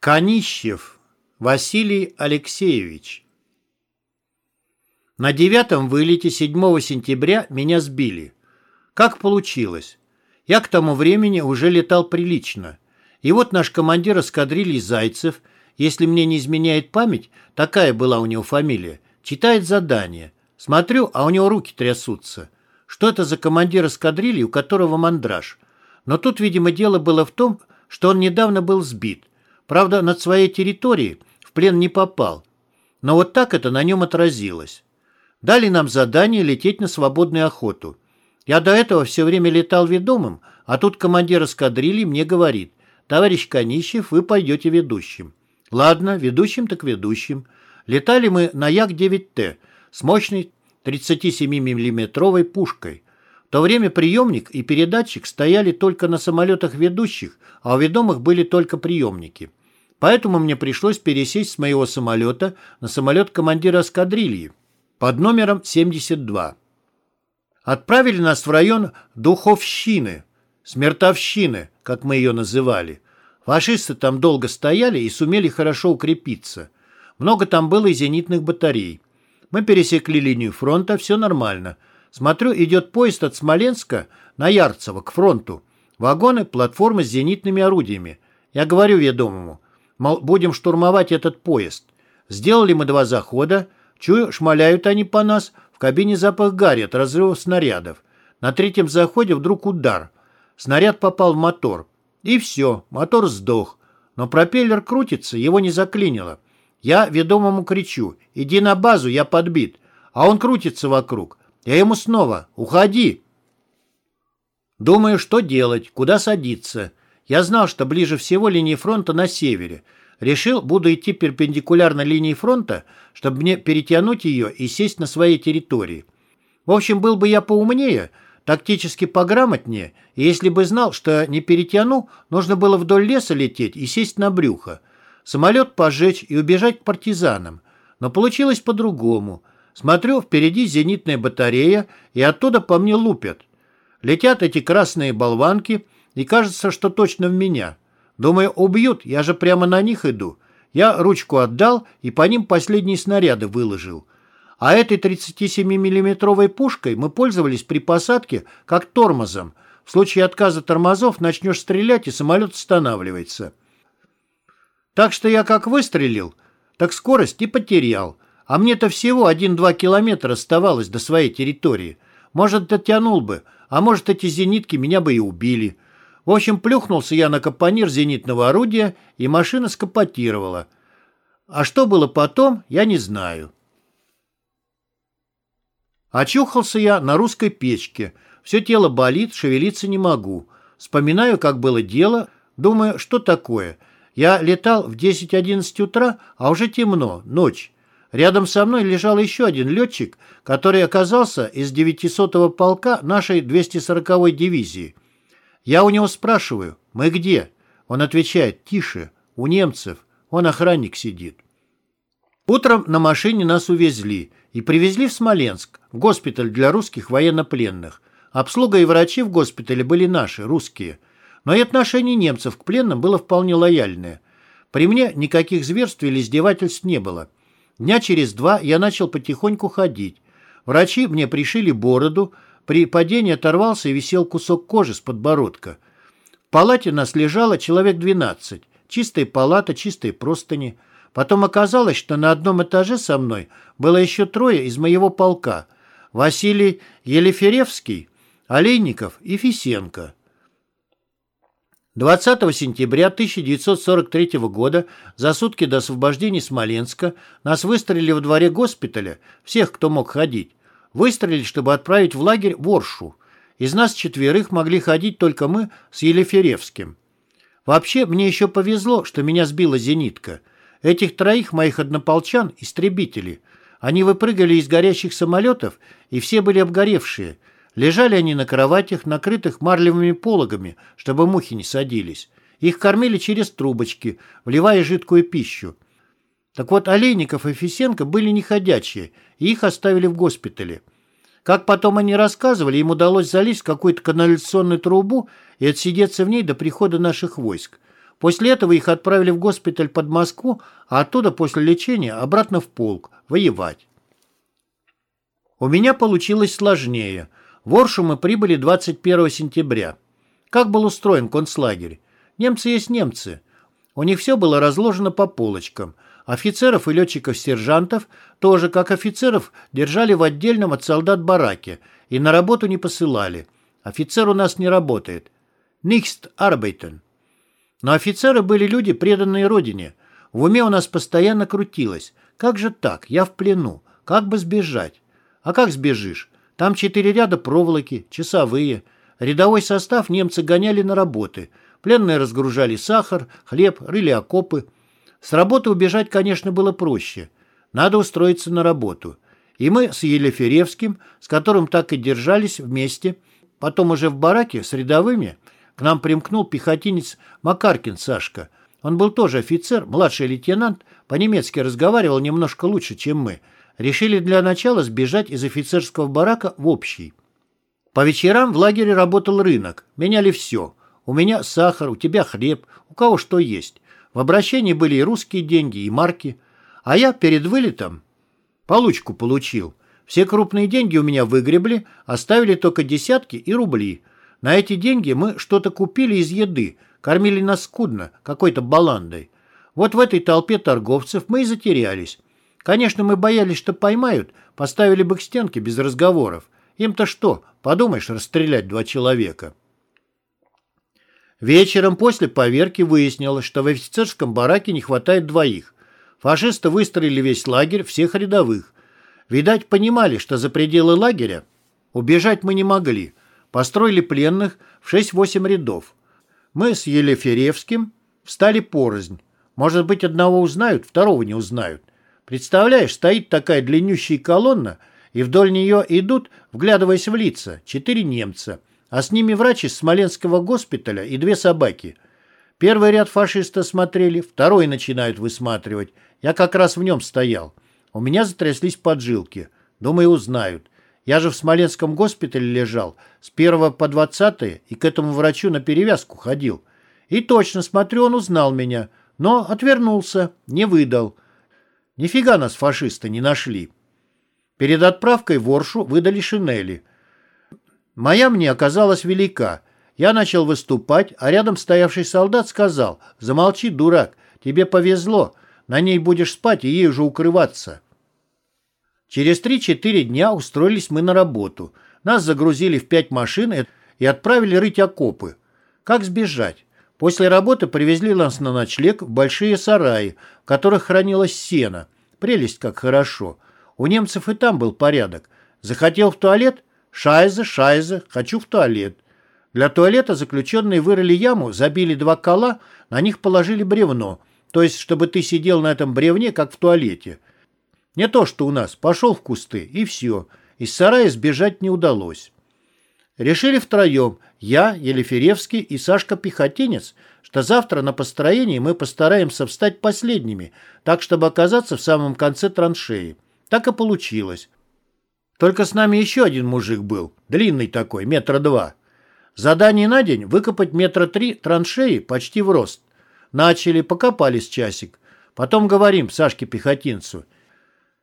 Канищев Василий Алексеевич На девятом вылете 7 сентября меня сбили. Как получилось? Я к тому времени уже летал прилично. И вот наш командир эскадрильи Зайцев, если мне не изменяет память, такая была у него фамилия, читает задание. Смотрю, а у него руки трясутся. Что это за командир эскадрильи, у которого мандраж? Но тут, видимо, дело было в том, что он недавно был сбит. Правда, над своей территорией в плен не попал. Но вот так это на нем отразилось. Дали нам задание лететь на свободную охоту. Я до этого все время летал ведомым, а тут командир эскадрильи мне говорит, «Товарищ Конищев, вы пойдете ведущим». Ладно, ведущим так ведущим. Летали мы на Як-9Т с мощной 37-миллиметровой пушкой. В то время приемник и передатчик стояли только на самолетах ведущих, а у ведомых были только приемники. Поэтому мне пришлось пересесть с моего самолета на самолет командира эскадрильи под номером 72. Отправили нас в район Духовщины, Смертовщины, как мы ее называли. Фашисты там долго стояли и сумели хорошо укрепиться. Много там было и зенитных батарей. Мы пересекли линию фронта, все нормально. Смотрю, идет поезд от Смоленска на Ярцево, к фронту. Вагоны, платформы с зенитными орудиями. Я говорю ведомому, Мол, будем штурмовать этот поезд. Сделали мы два захода. Чую, шмаляют они по нас. В кабине запах гари от разрывов снарядов. На третьем заходе вдруг удар. Снаряд попал в мотор. И все, мотор сдох. Но пропеллер крутится, его не заклинило. Я ведомому кричу, иди на базу, я подбит. А он крутится вокруг. Я ему снова, уходи. Думаю, что делать, куда садиться. Я знал, что ближе всего линии фронта на севере. Решил, буду идти перпендикулярно линии фронта, чтобы мне перетянуть ее и сесть на своей территории. В общем, был бы я поумнее, тактически пограмотнее, и если бы знал, что не перетяну, нужно было вдоль леса лететь и сесть на брюхо. Самолет пожечь и убежать к партизанам. Но получилось по-другому. Смотрю, впереди зенитная батарея, и оттуда по мне лупят. Летят эти красные болванки — и кажется, что точно в меня. Думаю, убьют, я же прямо на них иду. Я ручку отдал и по ним последние снаряды выложил. А этой 37-миллиметровой пушкой мы пользовались при посадке как тормозом. В случае отказа тормозов начнешь стрелять, и самолет останавливается. Так что я как выстрелил, так скорость и потерял. А мне-то всего 1-2 километра оставалось до своей территории. Может, дотянул бы, а может, эти зенитки меня бы и убили. В общем, плюхнулся я на капонир зенитного орудия, и машина скопотировала. А что было потом, я не знаю. Очухался я на русской печке. Все тело болит, шевелиться не могу. Вспоминаю, как было дело, думаю, что такое. Я летал в 10-11 утра, а уже темно, ночь. Рядом со мной лежал еще один летчик, который оказался из 900-го полка нашей 240-й дивизии – я у него спрашиваю, мы где? Он отвечает, тише, у немцев, он охранник сидит. Утром на машине нас увезли и привезли в Смоленск, в госпиталь для русских военнопленных. Обслуга и врачи в госпитале были наши, русские. Но и отношение немцев к пленным было вполне лояльное. При мне никаких зверств или издевательств не было. Дня через два я начал потихоньку ходить. Врачи мне пришили бороду, при падении оторвался и висел кусок кожи с подбородка. В палате нас лежало человек 12. Чистая палата, чистые простыни. Потом оказалось, что на одном этаже со мной было еще трое из моего полка. Василий Елеферевский, Олейников и Фисенко. 20 сентября 1943 года, за сутки до освобождения Смоленска, нас выстрелили в дворе госпиталя, всех, кто мог ходить. Выстрелить, чтобы отправить в лагерь Воршу. Из нас четверых могли ходить только мы с Елеферевским. Вообще, мне еще повезло, что меня сбила зенитка. Этих троих моих однополчан – истребители. Они выпрыгали из горящих самолетов, и все были обгоревшие. Лежали они на кроватях, накрытых марлевыми пологами, чтобы мухи не садились. Их кормили через трубочки, вливая жидкую пищу. Так вот, Олейников и Фисенко были неходячие, и их оставили в госпитале. Как потом они рассказывали, им удалось залезть в какую-то канализационную трубу и отсидеться в ней до прихода наших войск. После этого их отправили в госпиталь под Москву, а оттуда после лечения обратно в полк, воевать. У меня получилось сложнее. В Оршу мы прибыли 21 сентября. Как был устроен концлагерь? Немцы есть немцы. У них все было разложено по полочкам. Офицеров и летчиков-сержантов тоже, как офицеров, держали в отдельном от солдат бараке и на работу не посылали. Офицер у нас не работает. Nicht arbeiten. Но офицеры были люди, преданные родине. В уме у нас постоянно крутилось. Как же так? Я в плену. Как бы сбежать? А как сбежишь? Там четыре ряда проволоки, часовые. Рядовой состав немцы гоняли на работы. Пленные разгружали сахар, хлеб, рыли окопы. С работы убежать, конечно, было проще. Надо устроиться на работу. И мы с Елеферевским, с которым так и держались вместе, потом уже в бараке с рядовыми, к нам примкнул пехотинец Макаркин Сашка. Он был тоже офицер, младший лейтенант, по-немецки разговаривал немножко лучше, чем мы. Решили для начала сбежать из офицерского барака в общий. По вечерам в лагере работал рынок. Меняли все. У меня сахар, у тебя хлеб, у кого что есть. В обращении были и русские деньги, и марки. А я перед вылетом получку получил. Все крупные деньги у меня выгребли, оставили только десятки и рубли. На эти деньги мы что-то купили из еды, кормили нас скудно, какой-то баландой. Вот в этой толпе торговцев мы и затерялись. Конечно, мы боялись, что поймают, поставили бы к стенке без разговоров. Им-то что, подумаешь, расстрелять два человека. Вечером после поверки выяснилось, что в офицерском бараке не хватает двоих. Фашисты выстроили весь лагерь, всех рядовых. Видать, понимали, что за пределы лагеря убежать мы не могли – Построили пленных в 6-8 рядов. Мы с Елеферевским встали порознь. Может быть, одного узнают, второго не узнают. Представляешь, стоит такая длиннющая колонна, и вдоль нее идут, вглядываясь в лица, четыре немца, а с ними врач из Смоленского госпиталя и две собаки. Первый ряд фашиста смотрели, второй начинают высматривать. Я как раз в нем стоял. У меня затряслись поджилки. Думаю, узнают. Я же в Смоленском госпитале лежал с первого по двадцатое и к этому врачу на перевязку ходил. И точно, смотрю, он узнал меня, но отвернулся, не выдал. Нифига нас фашисты не нашли. Перед отправкой в Оршу выдали шинели. Моя мне оказалась велика. Я начал выступать, а рядом стоявший солдат сказал, «Замолчи, дурак, тебе повезло, на ней будешь спать и ей уже укрываться». Через 3-4 дня устроились мы на работу. Нас загрузили в пять машин и отправили рыть окопы. Как сбежать? После работы привезли нас на ночлег в большие сараи, в которых хранилось сено. Прелесть как хорошо. У немцев и там был порядок. Захотел в туалет? Шайза, шайза, хочу в туалет. Для туалета заключенные вырыли яму, забили два кола, на них положили бревно, то есть чтобы ты сидел на этом бревне, как в туалете. Не то, что у нас. Пошел в кусты, и все. Из сарая сбежать не удалось. Решили втроем, я, Елеферевский и Сашка-пехотинец, что завтра на построении мы постараемся встать последними, так, чтобы оказаться в самом конце траншеи. Так и получилось. Только с нами еще один мужик был, длинный такой, метра два. Задание на день – выкопать метра три траншеи почти в рост. Начали, покопались часик. Потом говорим Сашке-пехотинцу –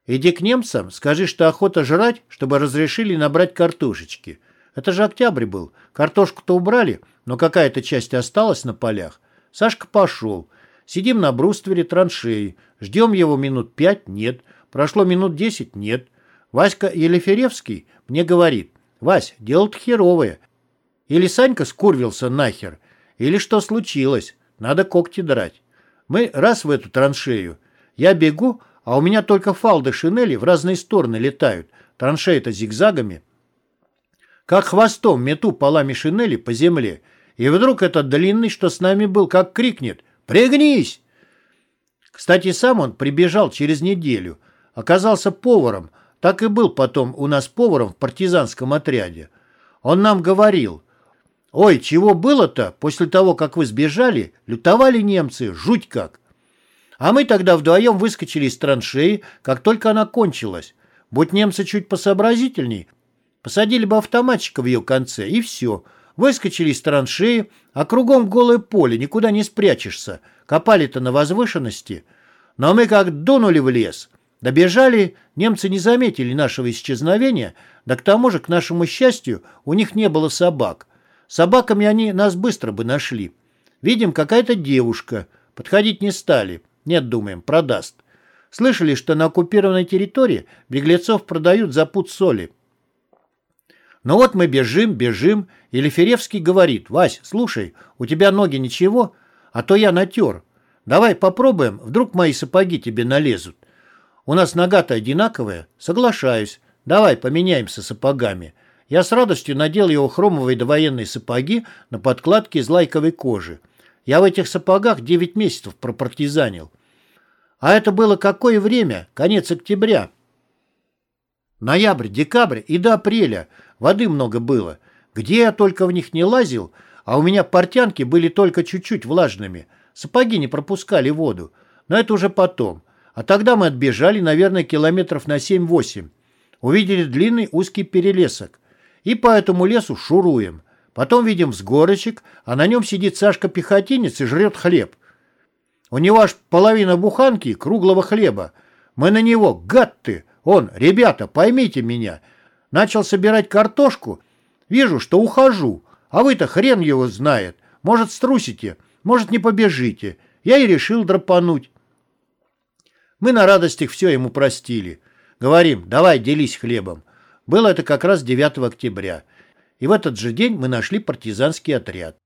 Иди к немцам, скажи, что охота жрать, чтобы разрешили набрать картошечки. Это же октябрь был. Картошку-то убрали, но какая-то часть осталась на полях. Сашка пошел. Сидим на бруствере траншеи. Ждем его минут пять? Нет. Прошло минут десять? Нет. Васька Елеферевский мне говорит, «Вась, дело-то херовое. Или Санька скурвился нахер, или что случилось. Надо когти драть. Мы раз в эту траншею. Я бегу, а у меня только фалды шинели в разные стороны летают, траншеи-то зигзагами. Как хвостом мету полами шинели по земле, и вдруг этот длинный, что с нами был, как крикнет «Пригнись!». Кстати, сам он прибежал через неделю, оказался поваром, так и был потом у нас поваром в партизанском отряде. Он нам говорил, «Ой, чего было-то после того, как вы сбежали? Лютовали немцы, жуть как!» А мы тогда вдвоем выскочили из траншеи, как только она кончилась. Будь немцы чуть посообразительней, посадили бы автоматчика в ее конце, и все. Выскочили из траншеи, а кругом голое поле, никуда не спрячешься. Копали-то на возвышенности. Но мы как дунули в лес. Добежали, немцы не заметили нашего исчезновения, да к тому же, к нашему счастью, у них не было собак. Собаками они нас быстро бы нашли. Видим, какая-то девушка. Подходить не стали. Нет, думаем, продаст. Слышали, что на оккупированной территории беглецов продают за пуд соли. Но вот мы бежим, бежим, и Леферевский говорит, «Вась, слушай, у тебя ноги ничего, а то я натер. Давай попробуем, вдруг мои сапоги тебе налезут. У нас нога-то одинаковая. Соглашаюсь. Давай поменяемся сапогами». Я с радостью надел его хромовые довоенные сапоги на подкладке из лайковой кожи. Я в этих сапогах 9 месяцев пропартизанил. А это было какое время? Конец октября. Ноябрь, декабрь и до апреля. Воды много было. Где я только в них не лазил, а у меня портянки были только чуть-чуть влажными. Сапоги не пропускали воду. Но это уже потом. А тогда мы отбежали, наверное, километров на 7-8. Увидели длинный узкий перелесок. И по этому лесу шуруем. Потом видим взгорочек, а на нем сидит Сашка-пехотинец и жрет хлеб. У него аж половина буханки круглого хлеба. Мы на него, гад ты! Он, ребята, поймите меня. Начал собирать картошку. Вижу, что ухожу. А вы-то хрен его знает. Может, струсите, может, не побежите. Я и решил драпануть. Мы на радостях все ему простили. Говорим, давай, делись хлебом. Было это как раз 9 октября. И в этот же день мы нашли партизанский отряд.